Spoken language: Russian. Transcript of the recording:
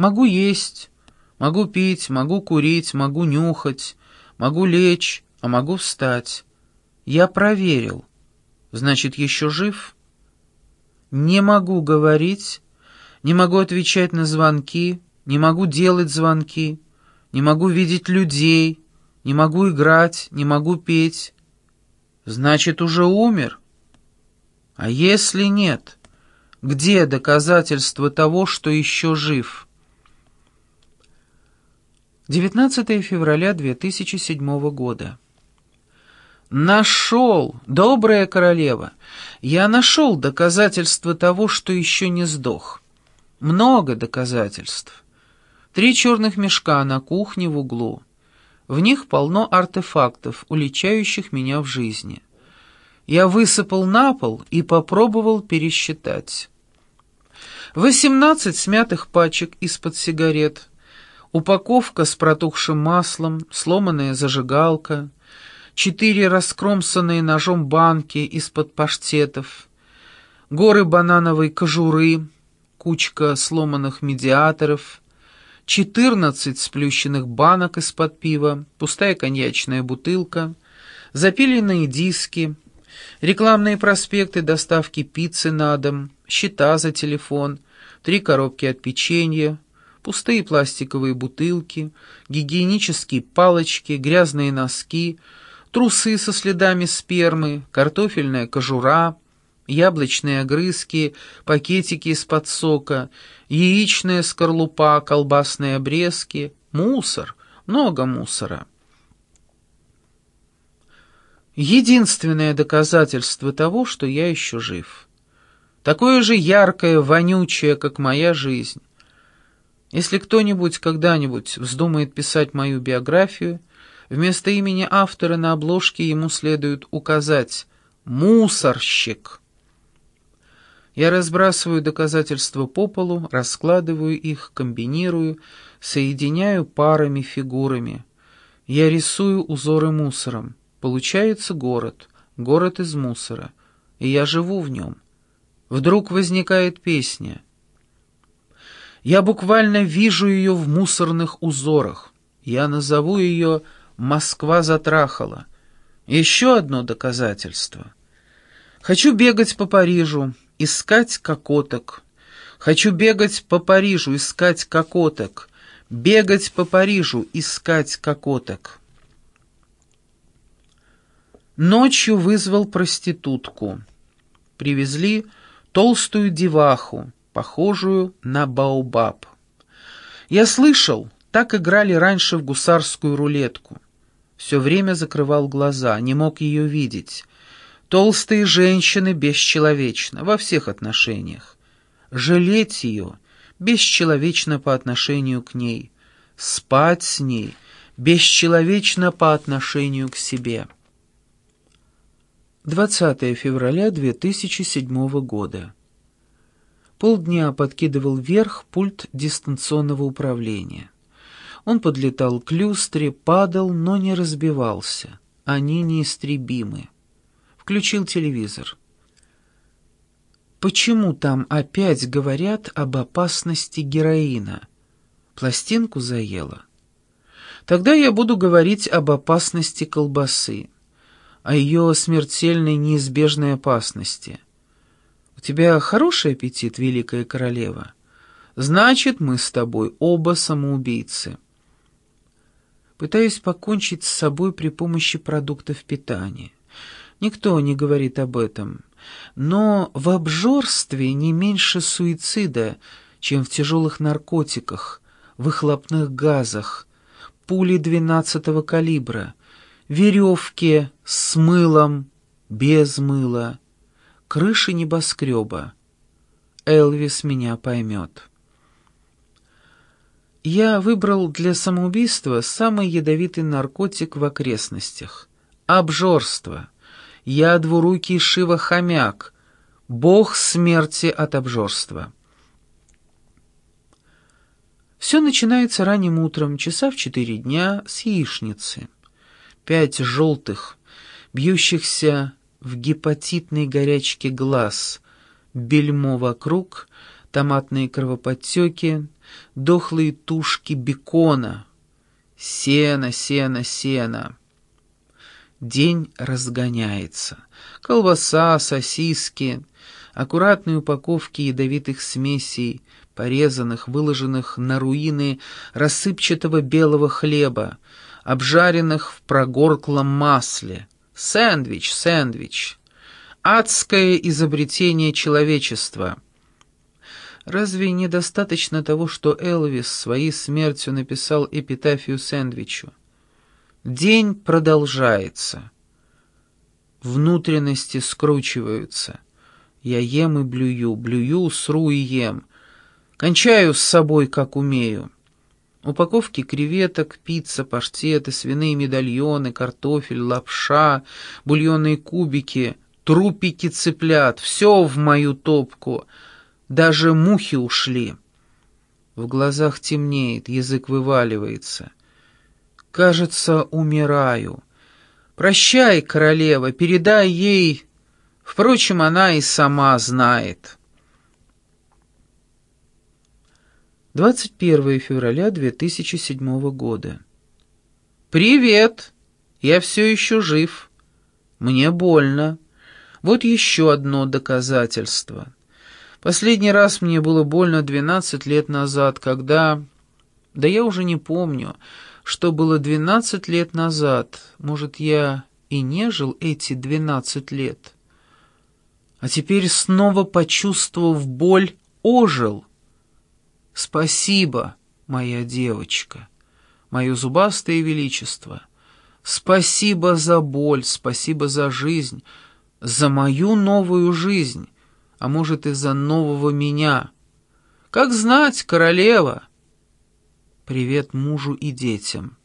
Могу есть, могу пить, могу курить, могу нюхать, могу лечь, а могу встать. Я проверил. Значит, еще жив? Не могу говорить, не могу отвечать на звонки, не могу делать звонки, не могу видеть людей, не могу играть, не могу петь. Значит, уже умер? А если нет, где доказательства того, что еще жив? 19 февраля 2007 года. Нашел, добрая королева, я нашел доказательства того, что еще не сдох. Много доказательств. Три черных мешка на кухне в углу. В них полно артефактов, уличающих меня в жизни. Я высыпал на пол и попробовал пересчитать. Восемнадцать смятых пачек из-под сигарет, упаковка с протухшим маслом, сломанная зажигалка, четыре раскромсанные ножом банки из-под паштетов, горы банановой кожуры, кучка сломанных медиаторов, четырнадцать сплющенных банок из-под пива, пустая коньячная бутылка, запиленные диски, рекламные проспекты доставки пиццы на дом, счета за телефон, три коробки от печенья, пустые пластиковые бутылки, гигиенические палочки, грязные носки, трусы со следами спермы, картофельная кожура, яблочные огрызки, пакетики из-под сока, яичная скорлупа, колбасные обрезки, мусор, много мусора. Единственное доказательство того, что я еще жив. Такое же яркое, вонючее, как моя жизнь. Если кто-нибудь когда-нибудь вздумает писать мою биографию, вместо имени автора на обложке ему следует указать «мусорщик». Я разбрасываю доказательства по полу, раскладываю их, комбинирую, соединяю парами, фигурами. Я рисую узоры мусором. Получается город, город из мусора, и я живу в нем. Вдруг возникает песня. Я буквально вижу ее в мусорных узорах. Я назову ее «Москва затрахала». Еще одно доказательство. Хочу бегать по Парижу, искать кокоток. Хочу бегать по Парижу, искать кокоток. Бегать по Парижу, искать кокоток. Ночью вызвал проститутку. Привезли толстую деваху, похожую на баобаб. Я слышал, так играли раньше в гусарскую рулетку. Все время закрывал глаза, не мог ее видеть. Толстые женщины бесчеловечно во всех отношениях. Жалеть ее бесчеловечно по отношению к ней. Спать с ней бесчеловечно по отношению к себе. 20 февраля 2007 года. Полдня подкидывал вверх пульт дистанционного управления. Он подлетал к люстре, падал, но не разбивался. Они неистребимы включил телевизор. Почему там опять говорят об опасности героина? Пластинку заело. Тогда я буду говорить об опасности колбасы, о ее смертельной неизбежной опасности. У тебя хороший аппетит, великая королева? Значит, мы с тобой оба самоубийцы. Пытаюсь покончить с собой при помощи продуктов питания. Никто не говорит об этом. Но в обжорстве не меньше суицида, чем в тяжелых наркотиках, выхлопных газах, пули двенадцатого калибра, веревки с мылом, без мыла, крыши небоскреба. Элвис меня поймет. Я выбрал для самоубийства самый ядовитый наркотик в окрестностях — обжорство — я двурукий Шива-хомяк, бог смерти от обжорства. Все начинается ранним утром, часа в четыре дня, с яичницы. Пять желтых, бьющихся в гепатитной горячке глаз, бельмо вокруг, томатные кровоподтеки, дохлые тушки бекона. Сено, сено, сено. День разгоняется. Колбаса, сосиски, аккуратные упаковки ядовитых смесей, порезанных, выложенных на руины рассыпчатого белого хлеба, обжаренных в прогорклом масле. Сэндвич, сэндвич. Адское изобретение человечества. Разве недостаточно того, что Элвис своей смертью написал эпитафию сэндвичу? День продолжается. Внутренности скручиваются. Я ем и блюю, блюю, сру и ем. Кончаю с собой, как умею. Упаковки креветок, пицца, паштеты, свиные медальоны, картофель, лапша, бульонные кубики, трупики цыплят — все в мою топку. Даже мухи ушли. В глазах темнеет, язык вываливается. Кажется, умираю. Прощай, королева, передай ей... Впрочем, она и сама знает». 21 февраля 2007 года. «Привет! Я все еще жив. Мне больно. Вот еще одно доказательство. Последний раз мне было больно 12 лет назад, когда... Да я уже не помню, что было 12 лет назад. Может, я и не жил эти 12 лет. А теперь, снова почувствовав боль, ожил». Спасибо, моя девочка, мое зубастое величество. Спасибо за боль, спасибо за жизнь, за мою новую жизнь, а может и за нового меня. Как знать, королева. Привет мужу и детям.